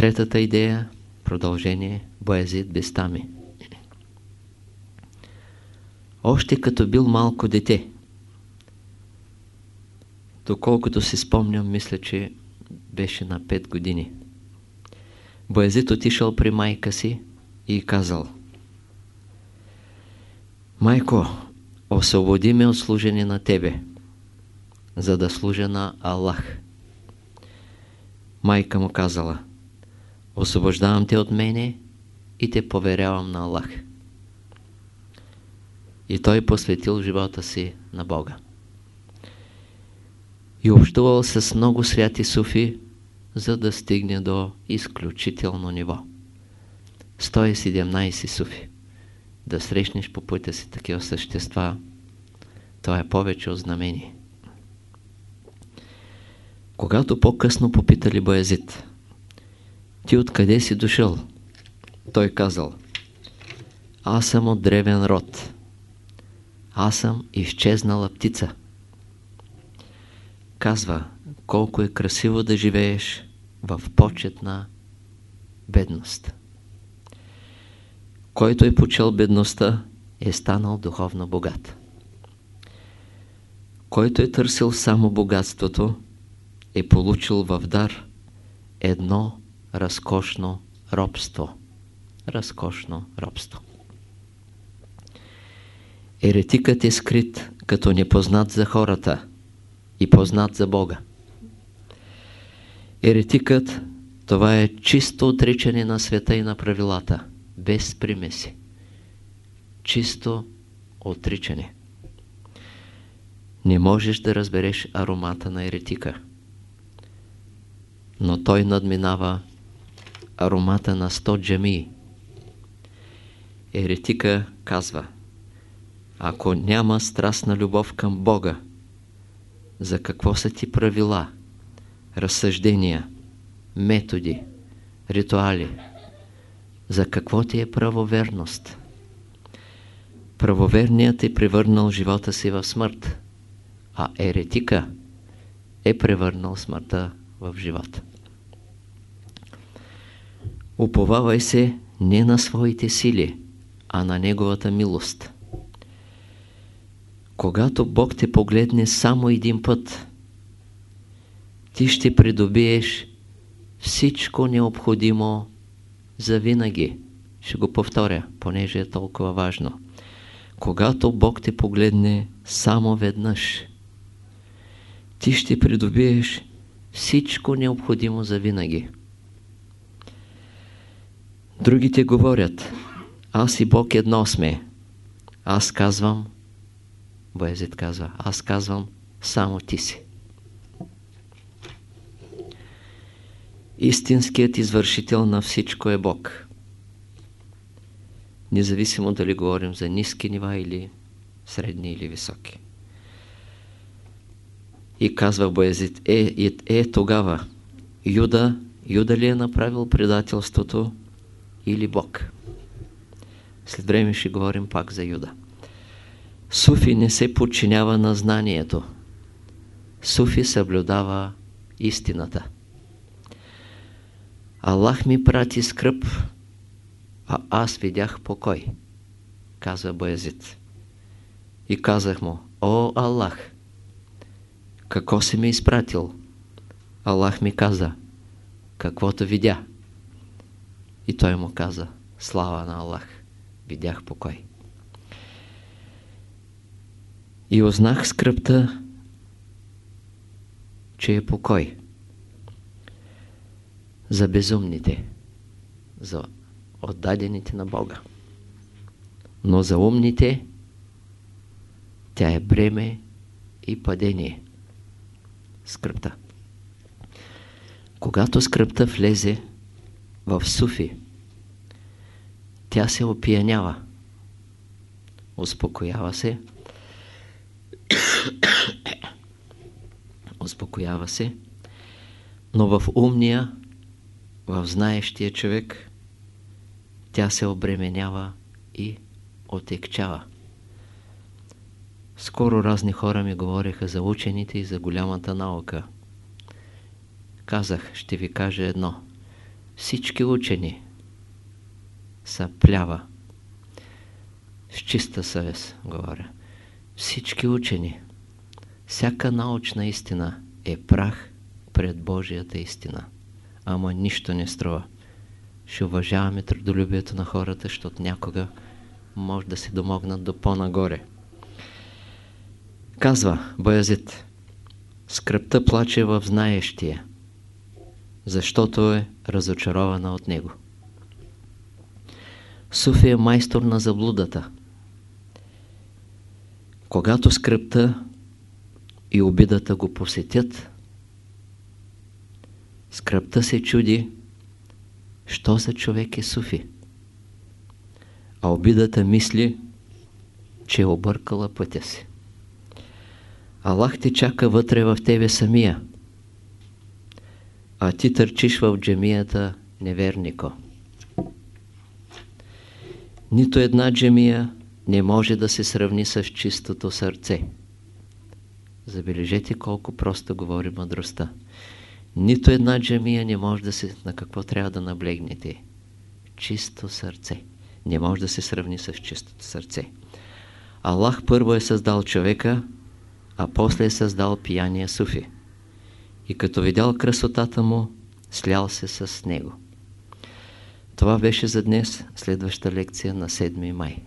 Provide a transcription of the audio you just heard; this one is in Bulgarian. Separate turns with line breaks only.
Третата идея, продължение, Боязид Бестами. Още като бил малко дете, доколкото си спомням, мисля, че беше на 5 години. Боязит отишъл при майка си и казал Майко, освободи ме от служение на Тебе, за да служа на Аллах. Майка му казала Освобождавам те от мене и те поверявам на Аллах. И той посветил живота си на Бога. И общувал с много святи суфи, за да стигне до изключително ниво. 117 суфи. Да срещнеш по пътя си такива същества, то е повече от знамение. Когато по-късно попитали Боязит, ти откъде си дошъл? Той казал, аз съм от древен род. Аз съм изчезнала птица. Казва, колко е красиво да живееш в почетна бедност. Който е почел бедността, е станал духовно богат. Който е търсил само богатството, е получил в дар едно разкошно робство. Разкошно робство. Еретикът е скрит като непознат за хората и познат за Бога. Еретикът това е чисто отричане на света и на правилата, без примеси. Чисто отричане. Не можеш да разбереш аромата на еретика. Но той надминава аромата на сто джамии. Еретика казва, ако няма страстна любов към Бога, за какво са ти правила, разсъждения, методи, ритуали? За какво ти е правоверност? Правоверният е превърнал живота си в смърт, а еретика е превърнал смъртта в живота. Уповавай се не на своите сили, а на Неговата милост. Когато Бог те погледне само един път, ти ще придобиеш всичко необходимо за винаги. Ще го повторя, понеже е толкова важно. Когато Бог те погледне само веднъж, ти ще придобиеш всичко необходимо за винаги. Другите говорят, аз и Бог едно сме. Аз казвам, Боязит казва, аз казвам, само ти си. Истинският извършител на всичко е Бог. Независимо дали говорим за ниски нива или средни или високи. И казва Боязит, е, е, е тогава, Юда, Юда ли е направил предателството или Бог? След време ще говорим пак за Юда. Суфи не се подчинява на знанието. Суфи съблюдава истината. Аллах ми прати скръп, а аз видях покой, каза Боязит. И казах му, о Аллах, какво си ми изпратил? Аллах ми каза, каквото видя. И той му каза, слава на Аллах, видях покой. И узнах скръпта, че е покой за безумните, за отдадените на Бога. Но за умните тя е бреме и падение. Скръпта. Когато скръпта влезе в суфи, тя се опиянява. Успокоява се. Успокоява се. Но в умния в знаещия човек тя се обременява и отекчава. Скоро разни хора ми говориха за учените и за голямата наука. Казах, ще ви кажа едно. Всички учени са плява. С чиста съвест говоря. Всички учени, всяка научна истина е прах пред Божията истина. Ама нищо не струва. Ще уважаваме трудолюбието на хората, защото някога може да се домогнат до по-нагоре. Казва Боязит, скръпта плаче в знаещия, защото е разочарована от него. Суфи е майстор на заблудата. Когато скръпта и обидата го посетят, скръпта се чуди, що за човек е суфи. А обидата мисли, че е объркала пътя си. Аллах ти чака вътре в тебе самия, а ти търчиш в джемията невернико. Нито една джемия не може да се сравни с чистото сърце. Забележете колко просто говори мъдростта. Нито една джамия не може да се... На какво трябва да наблегнете? Чисто сърце. Не може да се сравни с чистото сърце. Аллах първо е създал човека, а после е създал пияния суфи. И като видял красотата му, слял се с него. Това беше за днес, следваща лекция на 7 май.